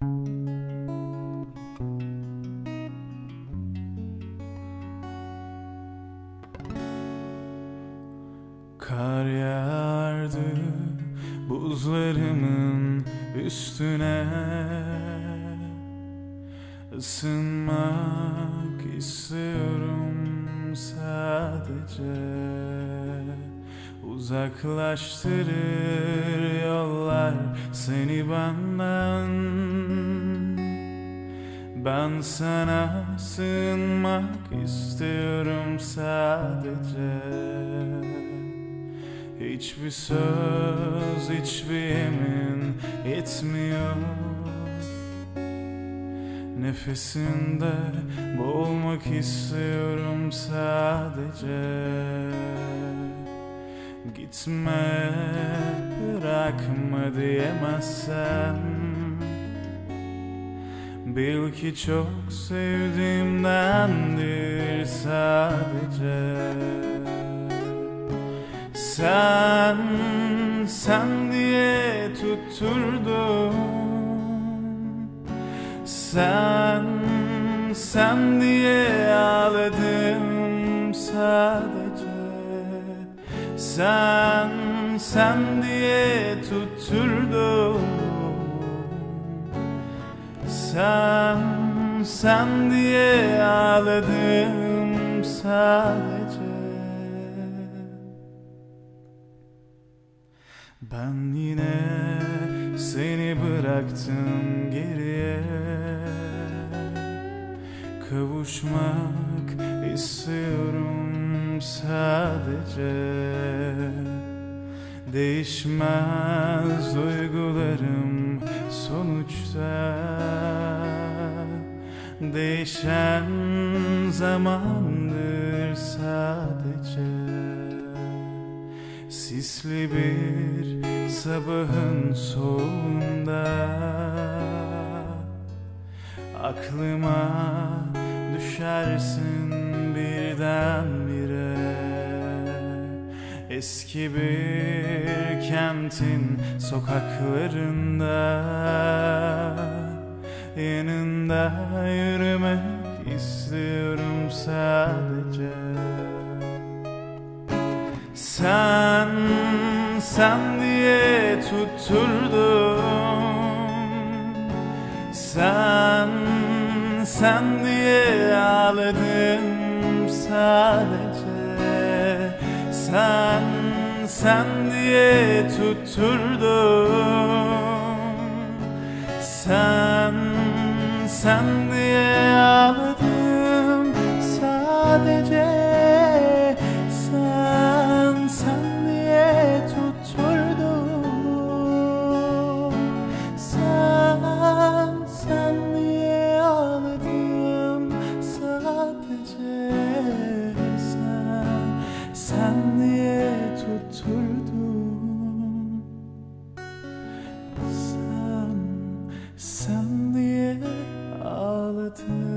Kar yağardı buzlarımın üstüne. Isınmak istiyorum sadece. Uzaklaştırır yollar seni benden Ben sana sığınmak istiyorum sadece. Hiçbir söz, hiçbir yemin yetmiyor Nefesinde boğulmak istiyorum sadece. Gitme, bırakma diyemezsem Bil ki çok sevdiğimdendir sadece. Sen, sen diye tutturdum. Sen, sen diye ağladım sadece. Sen, sen diye tutturdum Sen, sen diye ağladım sadece. Ben yine seni bıraktım geriye. Kavuşmak istiyorum sadece. Değişmez duygularım sonuçta Değişen zamandır sadece. Sisli bir sabahın soğuğunda Aklıma düşersin birdenbire. Eski bir kentin sokaklarında Yanında yürümek istiyorum sadece. Sen, sen diye tutturdum. Sen, sen diye ağladım sadece. Sen, sen diye tutturdum. Sen, sen Vater.